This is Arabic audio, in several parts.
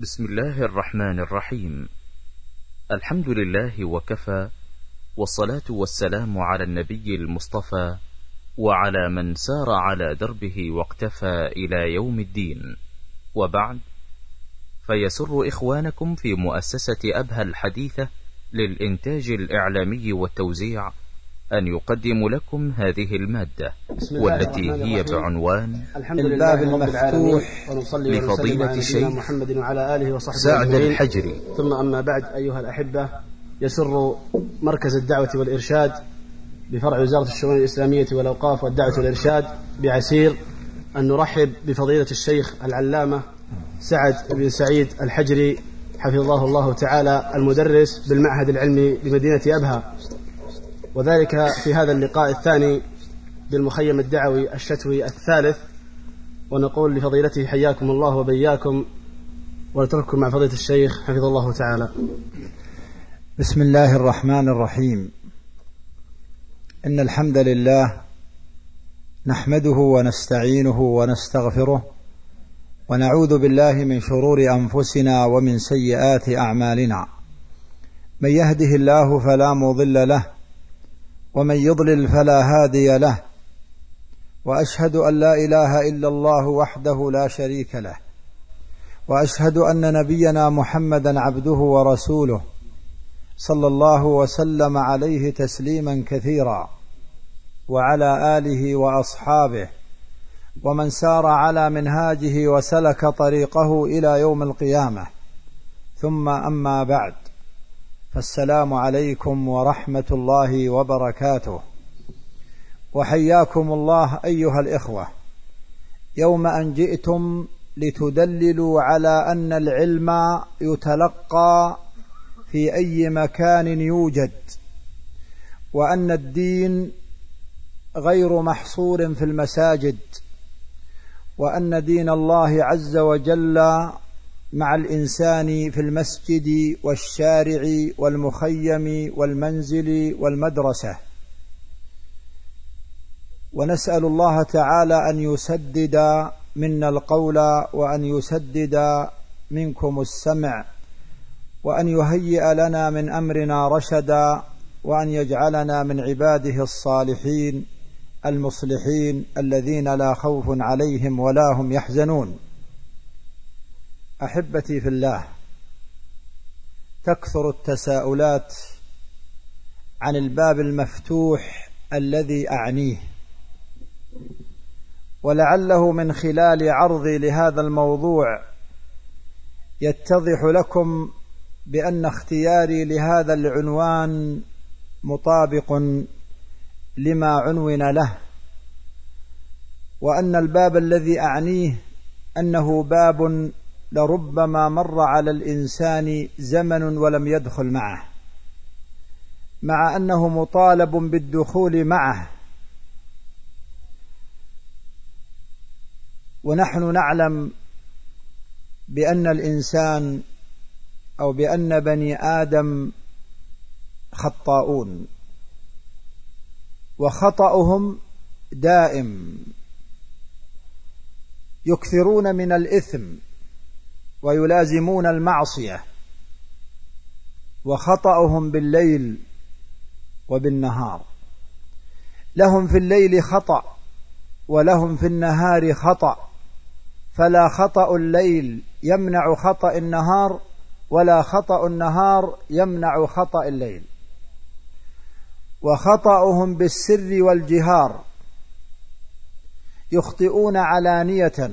بسم الله الرحمن الرحيم. الحمد لله وكفى والصلاة والسلام على النبي المصطفى وعلى من سار على دربه واقتفى إلى يوم الدين. وبعد فيسر إخوانكم في مؤسسة أبهى الحديثة للإنتاج الإعلامي والتوزيع أن يقدم لكم هذه المادة والتي هي بعنوان الحمد لله رب العالمين ونصلي لفضيلة الشيخ محمد وعلى آله وصحبه سعد. الحجري. ثم أما بعد أيها الأحبة يسر مركز الدعوة والإرشاد بفرع وزارة الشؤون الإسلامية والأوقاف والدعوة والإرشاد بعسير أن نرحب بفضيلة الشيخ العلامة سعد بن سعيد الحجري حفظه الله تعالى المدرس بالمعهد العلمي بمدينة أبها. وذلك في هذا اللقاء الثاني بالمخيم الدعوي الشتوي الثالث ونقول لفضيلته حياكم الله وبياكم ونترككم مع فضيلة الشيخ حفظه الله تعالى. بسم الله الرحمن الرحيم. إن الحمد لله نحمده ونستعينه ونستغفره ونعوذ بالله من شرور أنفسنا ومن سيئات أعمالنا. من يهده الله فلا مضل له ومن يضلل فلا هادي له وأشهد أن لا إله إلا الله وحده لا شريك له وأشهد أن نبينا محمدا عبده ورسوله صلى الله وسلم عليه تسليما كثيرا وعلى آله وأصحابه ومن سار على منهاجه وسلك طريقه إلى يوم القيامة ثم أما بعد. فالسلام عليكم ورحمة الله وبركاته. وحياكم الله أيها الإخوة. يوم أن جئتم لتدللوا على أن العلم يتلقى في أي مكان يوجد وأن الدين غير محصور في المساجد وأن دين الله عز وجل مع الإنسان في المسجد والشارع والمخيم والمنزل والمدرسة. ونسأل الله تعالى أن يسدد منا القول وأن يسدد منكم السمع وأن يهيئ لنا من أمرنا رشدا وأن يجعلنا من عباده الصالحين المصلحين الذين لا خوف عليهم ولا هم يحزنون. أحبتي في الله تكثر التساؤلات عن الباب المفتوح الذي أعنيه. ولعله من خلال عرضي لهذا الموضوع يتضح لكم بأن اختياري لهذا العنوان مطابق لما عنون له وأن الباب الذي أعنيه أنه باب لربما مر على الإنسان زمن ولم يدخل معه مع أنه مطالب بالدخول معه. ونحن نعلم بأن الإنسان أو بأن بني آدم خطاؤون وخطأهم دائم. يكثرون من الإثم. ويلازمون المعصية وخطأهم بالليل وبالنهار. لهم في الليل خطأ ولهم في النهار خطأ فلا خطأ الليل يمنع خطأ النهار ولا خطأ النهار يمنع خطأ الليل. وخطأهم بالسر والجهار يخطئون علانية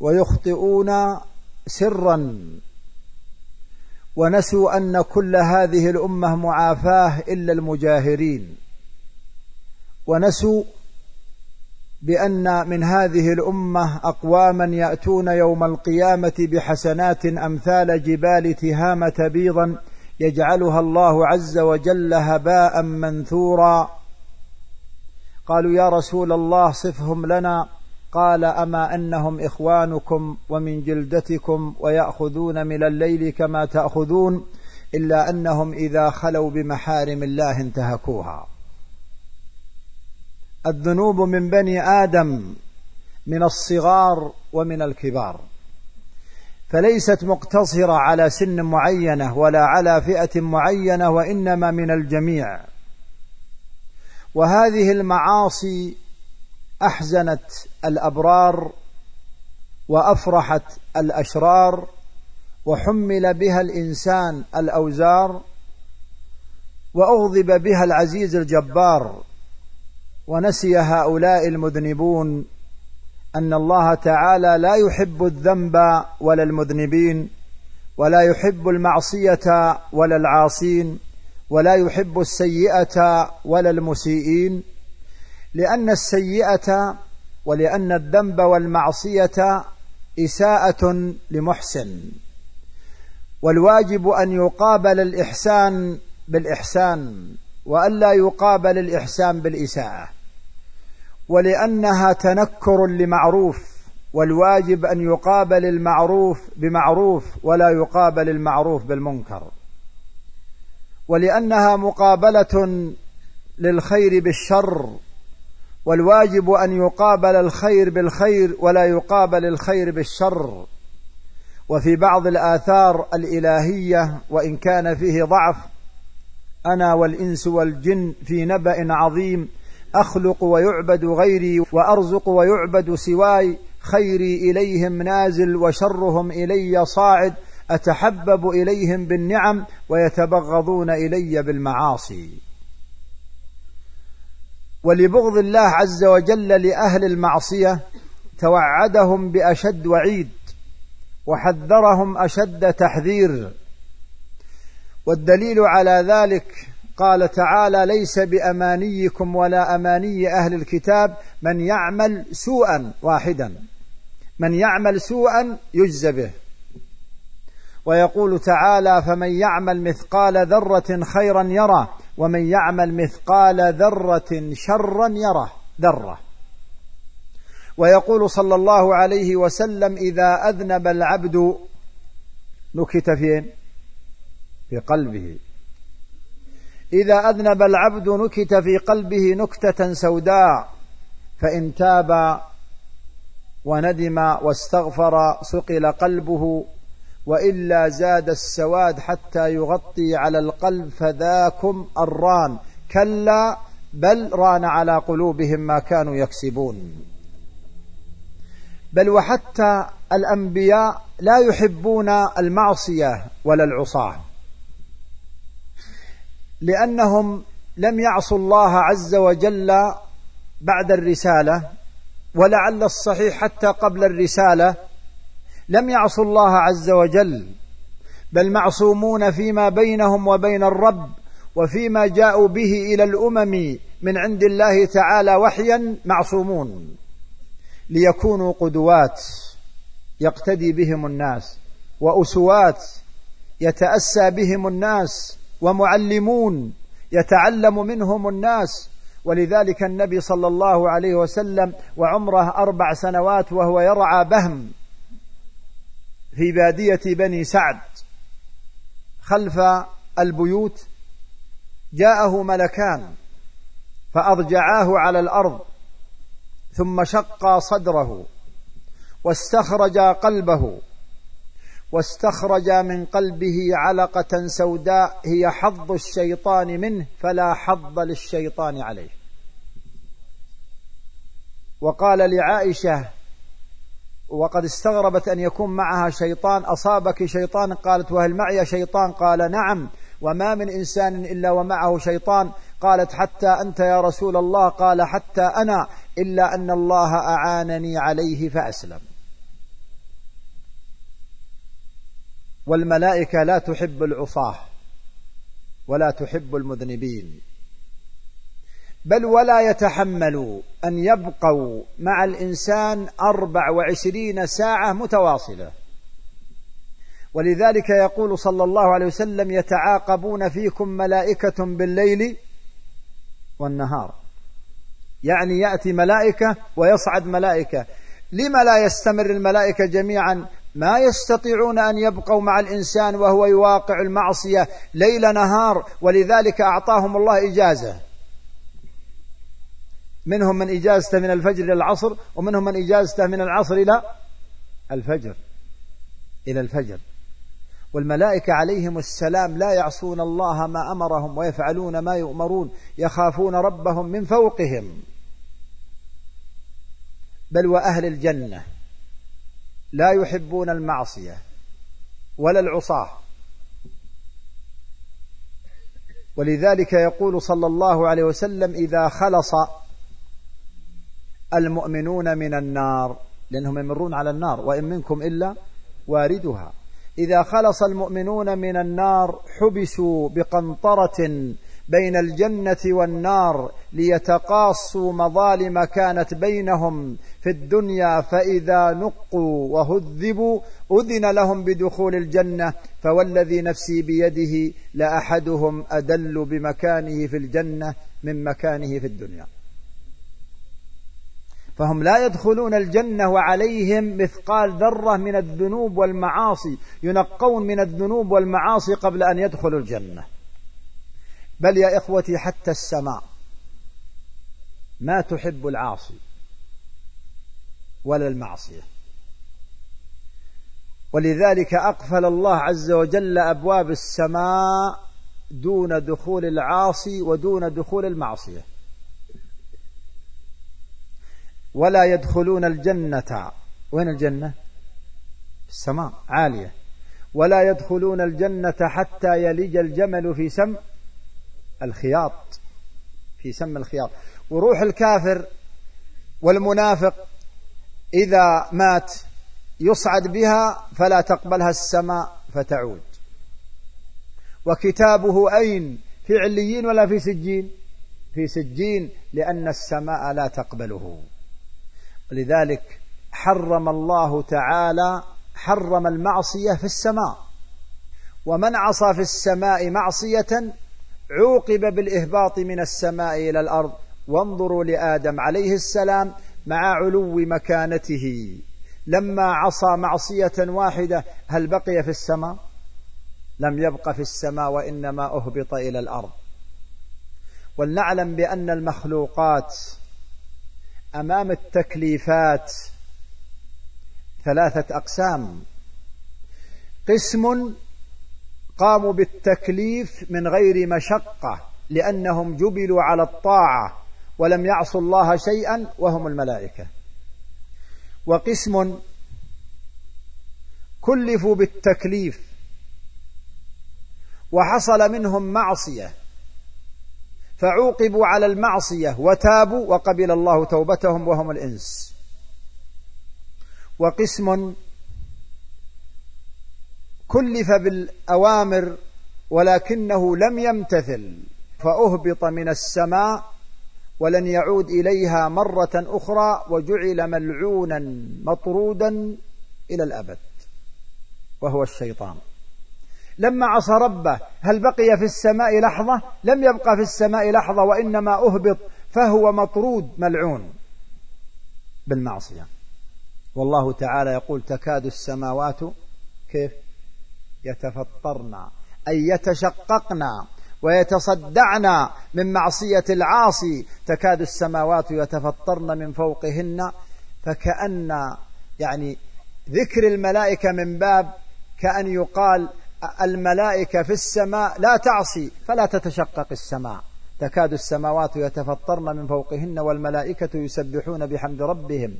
ويخطئون سرا. ونسوا أن كل هذه الأمة معافاه إلا المجاهرين. ونسوا بأن من هذه الأمة اقواما يأتون يوم القيامة بحسنات أمثال جبال تهامة بيضا يجعلها الله عز وجل هباء منثورا. قالوا يا رسول الله صفهم لنا قال أما أنهم إخوانكم ومن جلدتكم ويأخذون من الليل كما تأخذون إلا أنهم إذا خلوا بمحارم الله انتهكوها. الذنوب من بني آدم من الصغار ومن الكبار. فليست مقتصرة على سن معينة ولا على فئة معينة وإنما من الجميع. وهذه المعاصي أحزنت الأبرار وأفرحت الأشرار وحمل بها الإنسان الأوزار وأغضب بها العزيز الجبار ونسي هؤلاء المذنبون أن الله تعالى لا يحب الذنب ولا المذنبين ولا يحب المعصية ولا العاصين ولا يحب السيئة ولا المسيئين لأن السيئة ولأن الذنب والمعصية إساءة لمحسن. والواجب أن يقابل الإحسان بالإحسان وألا يقابل الإحسان بالإساءة. ولأنها تنكر لمعروف والواجب أن يقابل المعروف بمعروف ولا يقابل المعروف بالمنكر. ولأنها مقابلة للخير بالشر والواجب أن يقابل الخير بالخير ولا يقابل الخير بالشر. وفي بعض الآثار الإلهية وإن كان فيه ضعف أنا والإنس والجن في نبأ عظيم أخلق ويعبد غيري وأرزق ويعبد سواي خيري إليهم نازل وشرهم إلي صاعد أتحبب إليهم بالنعم ويتبغضون إلي بالمعاصي. ولبغض الله عز وجل لأهل المعصية توعدهم بأشد وعيد وحذرهم أشد تحذير. والدليل على ذلك قال تعالى ليس بأمانيكم ولا أماني أهل الكتاب من يعمل سوءا واحدا. من يعمل سوءا يجزى به. ويقول تعالى فمن يعمل مثقال ذرة خيرا يره ومن يعمل مثقال ذرة شرا يره ذرة. ويقول صلى الله عليه وسلم إذا أذنب العبد نكت فين في قلبه. إذا أذنب العبد نكت في قلبه نكتة سوداء فإن تاب وندم واستغفر صقل قلبه وإلا زاد السواد حتى يغطي على القلب فذاكم الران. كلا بل ران على قلوبهم ما كانوا يكسبون. بل وحتى الأنبياء لا يحبون المعصية ولا العصاة. لأنهم لم يعصوا الله عز وجل بعد الرسالة ولعل الصحيح حتى قبل الرسالة لم يعصوا الله عز وجل بل معصومون فيما بينهم وبين الرب وفيما جاءوا به إلى الأمم من عند الله تعالى وحيا معصومون. ليكونوا قدوات يقتدي بهم الناس وأسوات يتأسى بهم الناس ومعلمون يتعلم منهم الناس. ولذلك النبي صلى الله عليه وسلم وعمره أربع سنوات وهو يرعى بهم في بادية بني سعد خلف البيوت جاءه ملكان فأضجعاه على الأرض ثم شق صدره واستخرج قلبه واستخرج من قلبه علقة سوداء هي حظ الشيطان منه فلا حظ للشيطان عليه. وقال لعائشة وقد استغربت أن يكون معها شيطان. أصابك شيطان؟ قالت وهل معي شيطان؟ قال نعم. وما من إنسان إلا ومعه شيطان. قالت حتى أنت يا رسول الله. قال حتى أنا إلا أن الله أعانني عليه فأسلم. والملائكة لا تحب العصاة ولا تحب المذنبين. بل ولا يتحملوا أن يبقوا مع الإنسان أربع وعشرين ساعة متواصلة. ولذلك يقول صلى الله عليه وسلم يتعاقبون فيكم ملائكة بالليل والنهار. يعني يأتي ملائكة ويصعد ملائكة. لما لا يستمر الملائكة جميعا؟ ما يستطيعون أن يبقوا مع الإنسان وهو يواقع المعصية ليل نهار. ولذلك أعطاهم الله إجازة. منهم من إجازته من الفجر إلى العصر ومنهم من إجازته من العصر إلى الفجر إلى الفجر. والملائكة عليهم السلام لا يعصون الله ما أمرهم ويفعلون ما يؤمرون يخافون ربهم من فوقهم. بل وأهل الجنة لا يحبون المعصية ولا العصاة. ولذلك يقول صلى الله عليه وسلم إذا خلص المؤمنون من النار لأنهم يمرون على النار وإن منكم إلا واردها. إذا خلص المؤمنون من النار حبسوا بقنطرة بين الجنة والنار ليتقاصوا مظالم كانت بينهم في الدنيا فإذا نقوا وهذبوا أذن لهم بدخول الجنة. فوالذي نفسي بيده لأحدهم أدل بمكانه في الجنة من مكانه في الدنيا. فهم لا يدخلون الجنة وعليهم مثقال ذرة من الذنوب والمعاصي ينقون من الذنوب والمعاصي قبل أن يدخلوا الجنة. بل يا إخوتي حتى السماء ما تحب العاصي ولا المعصية. ولذلك أقفل الله عز وجل أبواب السماء دون دخول العاصي ودون دخول المعصية. ولا يدخلون الجنة. وين الجنة؟ السماء عالية. ولا يدخلون الجنة حتى يلج الجمل في سم الخياط. في سم الخياط. وروح الكافر والمنافق إذا مات يصعد بها فلا تقبلها السماء فتعود. وكتابه أين؟ في عليين ولا في سجين؟ في سجين لأن السماء لا تقبله. لذلك حرم الله تعالى حرم المعصية في السماء. ومن عصى في السماء معصية عوقب بالإهباط من السماء إلى الأرض. وانظروا لآدم عليه السلام مع علو مكانته. لما عصى معصية واحدة هل بقي في السماء؟ لم يبق في السماء وإنما أهبط إلى الأرض. ولنعلم بأن المخلوقات أمام التكليفات ثلاثة أقسام. قسم قاموا بالتكليف من غير مشقة لأنهم جبلوا على الطاعة ولم يعصوا الله شيئا وهم الملائكة. وقسم كلفوا بالتكليف وحصل منهم معصية فعوقبوا على المعصية وتابوا وقبل الله توبتهم وهم الإنس. وقسم كلف بالأوامر ولكنه لم يمتثل فأهبط من السماء ولن يعود إليها مرة أخرى وجعل ملعونا مطرودا إلى الأبد وهو الشيطان. لما عصى ربه هل بقي في السماء لحظة؟ لم يبقى في السماء لحظة وإنما أهبط فهو مطرود ملعون بالمعصية. والله تعالى يقول تكاد السماوات كيف؟ يتفطرن أي يتشققن ويتصدعن من معصية العاصي. تكاد السماوات يتفطرن من فوقهن فكأن يعني ذكر الملائكة من باب كأن يقال الملائكة في السماء لا تعصي فلا تتشقق السماء. تكاد السماوات يتفطرن من فوقهن والملائكة يسبحون بحمد ربهم.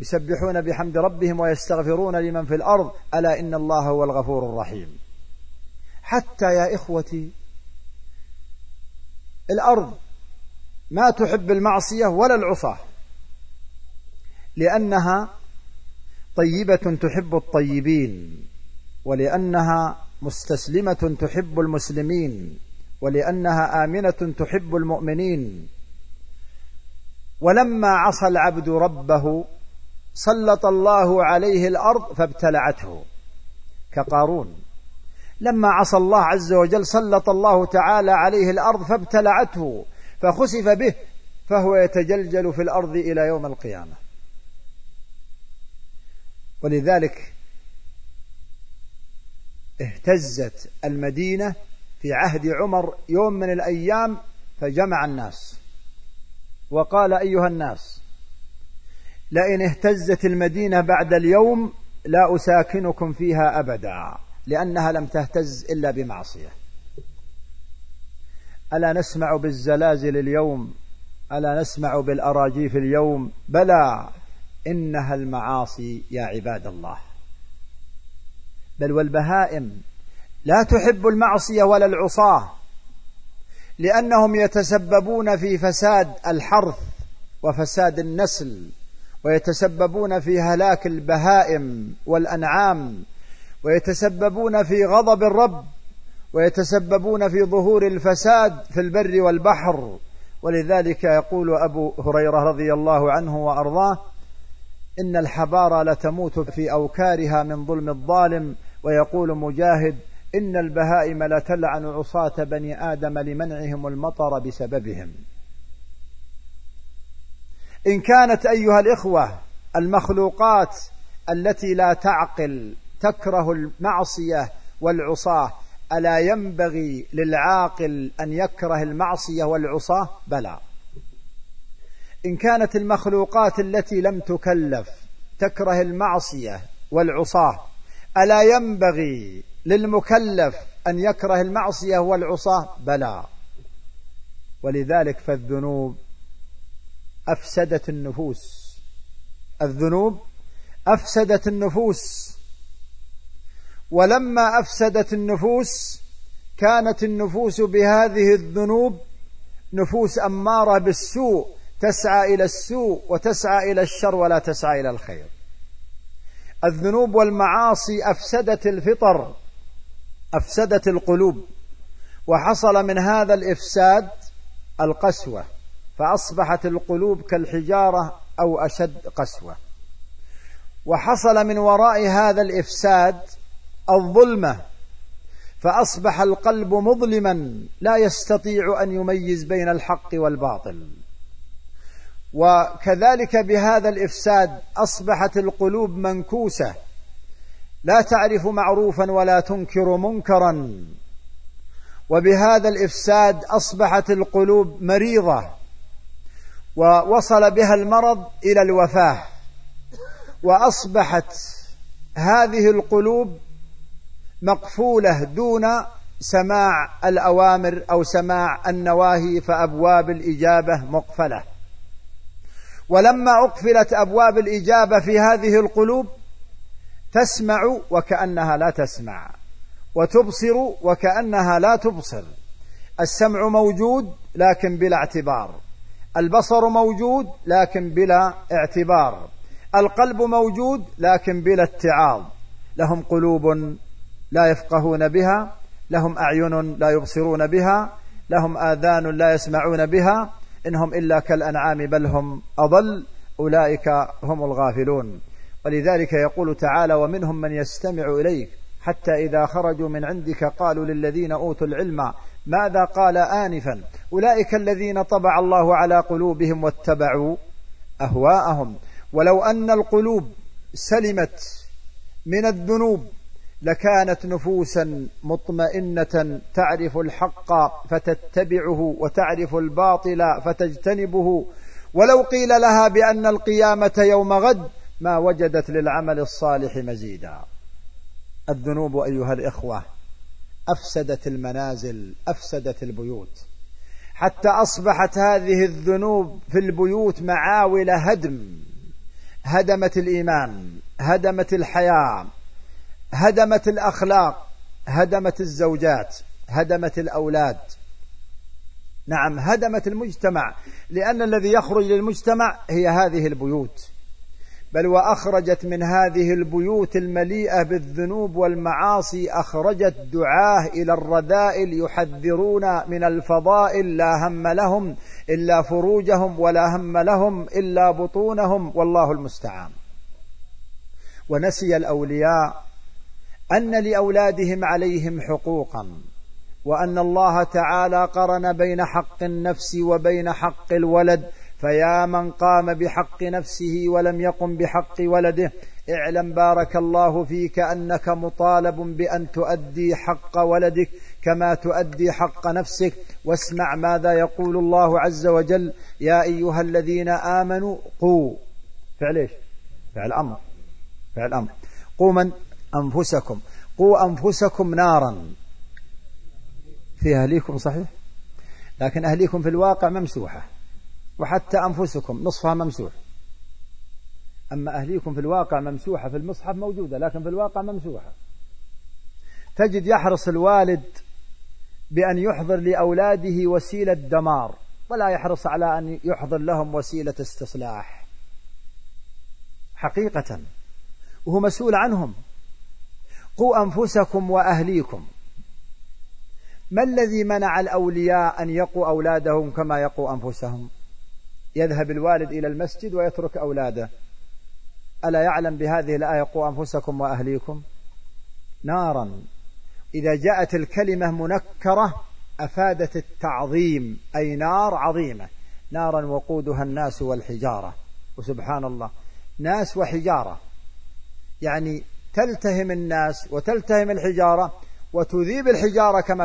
يسبحون بحمد ربهم ويستغفرون لمن في الأرض. ألا إن الله هو الغفور الرحيم. حتى يا إخوتي الأرض ما تحب المعصية ولا العصاة لأنها طيبة تحب الطيبين. ولأنها مستسلمة تحب المسلمين ولأنها آمنة تحب المؤمنين. ولما عصى العبد ربه سلط الله عليه الأرض فابتلعته كقارون. لما عصى الله عز وجل سلط الله تعالى عليه الأرض فابتلعته فخسف به فهو يتجلجل في الأرض إلى يوم القيامة. ولذلك اهتزت المدينة في عهد عمر يوم من الأيام فجمع الناس. وقال أيها الناس لئن اهتزت المدينة بعد اليوم لا أساكنكم فيها أبدا لأنها لم تهتز إلا بمعصية. ألا نسمع بالزلازل اليوم؟ ألا نسمع بالأراجيف اليوم؟ بلى إنها المعاصي يا عباد الله. بل والبهائم. لا تحب المعصية ولا العصاة لأنهم يتسببون في فساد الحرث وفساد النسل ويتسببون في هلاك البهائم والأنعام ويتسببون في غضب الرب ويتسببون في ظهور الفساد في البر والبحر. ولذلك يقول أبو هريرة رضي الله عنه وأرضاه إن الحبارى لتموت في أوكارها من ظلم الظالم ويقول مجاهد إن البهائم لتلعن عصاة بني آدم لمنعهم المطر بسببهم. إن كانت أيها الإخوة المخلوقات التي لا تعقل تكره المعصية والعصاة ألا ينبغي للعاقل أن يكره المعصية والعصاة؟ بلى. إن كانت المخلوقات التي لم تكلف تكره المعصية والعصاة ألا ينبغي للمكلف أن يكره المعصية والعصاة؟ بلى. ولذلك فالذنوب أفسدت النفوس. الذنوب أفسدت النفوس. ولما أفسدت النفوس كانت النفوس بهذه الذنوب نفوس أمارة بالسوء تسعى إلى السوء وتسعى إلى الشر ولا تسعى إلى الخير. الذنوب والمعاصي أفسدت الفطر أفسدت القلوب. وحصل من هذا الإفساد القسوة فأصبحت القلوب كالحجارة أو أشد قسوة. وحصل من وراء هذا الإفساد الظلمة فأصبح القلب مظلما لا يستطيع أن يميز بين الحق والباطل. وكذلك بهذا الإفساد أصبحت القلوب منكوسة. لا تعرف معروفا ولا تنكر منكرا. وبهذا الإفساد أصبحت القلوب مريضة. ووصل بها المرض إلى الوفاة. وأصبحت هذه القلوب مقفولة دون سماع الأوامر أو سماع النواهي فأبواب الإجابة مقفلة. ولما أقفلت أبواب الإجابة في هذه القلوب تسمع وكأنها لا تسمع وتبصر وكأنها لا تبصر. السمع موجود لكن بلا اعتبار. البصر موجود لكن بلا اعتبار. القلب موجود لكن بلا اتعاظ. لهم قلوب لا يفقهون بها لهم أعين لا يبصرون بها لهم آذان لا يسمعون بها إنهم إلا كالأنعام بل هم أضل أولئك هم الغافلون. ولذلك يقول تعالى ومنهم من يستمع إليك حتى إذا خرجوا من عندك قالوا للذين أوتوا العلم ماذا قال آنفا؟ أولئك الذين طبع الله على قلوبهم واتبعوا أهواءهم. ولو أن القلوب سلمت من الذنوب لكانت نفوسا مطمئنة تعرف الحق فتتبعه وتعرف الباطل فتجتنبه. ولو قيل لها بأن القيامة يوم غد ما وجدت للعمل الصالح مزيدا. الذنوب أيها الإخوة أفسدت المنازل أفسدت البيوت. حتى أصبحت هذه الذنوب في البيوت معاول هدم هدمت الإيمان هدمت الحياة. هدمت الأخلاق هدمت الزوجات هدمت الأولاد. نعم هدمت المجتمع لأن الذي يخرج للمجتمع هي هذه البيوت. بل وأخرجت من هذه البيوت المليئة بالذنوب والمعاصي أخرجت دعاه إلى الرذائل يحذرون من الفضائل لا هم لهم إلا فروجهم ولا هم لهم إلا بطونهم والله المستعان. ونسي الأولياء أن لأولادهم عليهم حقوقا وأن الله تعالى قرن بين حق النفس وبين حق الولد فيا من قام بحق نفسه ولم يقم بحق ولده اعلم بارك الله فيك أنك مطالب بأن تؤدي حق ولدك كما تؤدي حق نفسك. واسمع ماذا يقول الله عز وجل يا أيها الذين آمنوا قوا فعل إيش؟ فعل أمر. فعل أمر. قوا من؟ أنفسكم. قوا أنفسكم نارا. في أهليكم صحيح؟ لكن أهليكم في الواقع ممسوحة. وحتى أنفسكم نصفها ممسوح. أما أهليكم في الواقع ممسوحة في المصحف موجودة لكن في الواقع ممسوحة. تجد يحرص الوالد بأن يحضر لأولاده وسيلة دمار ولا يحرص على أن يحضر لهم وسيلة استصلاح. حقيقة وهو مسؤول عنهم. قوا أنفسكم وأهليكم. ما الذي منع الأولياء أن يقوا أولادهم كما يقوا أنفسهم؟ يذهب الوالد إلى المسجد ويترك أولاده. ألا يعلم بهذه الآية قوا أنفسكم وأهليكم؟ نارا. إذا جاءت الكلمة منكرة أفادت التعظيم أي نار عظيمة. نارا وقودها الناس والحجارة. وسبحان الله. ناس وحجارة. يعني تلتهم الناس وتلتهم الحجارة وتذيب الحجارة كما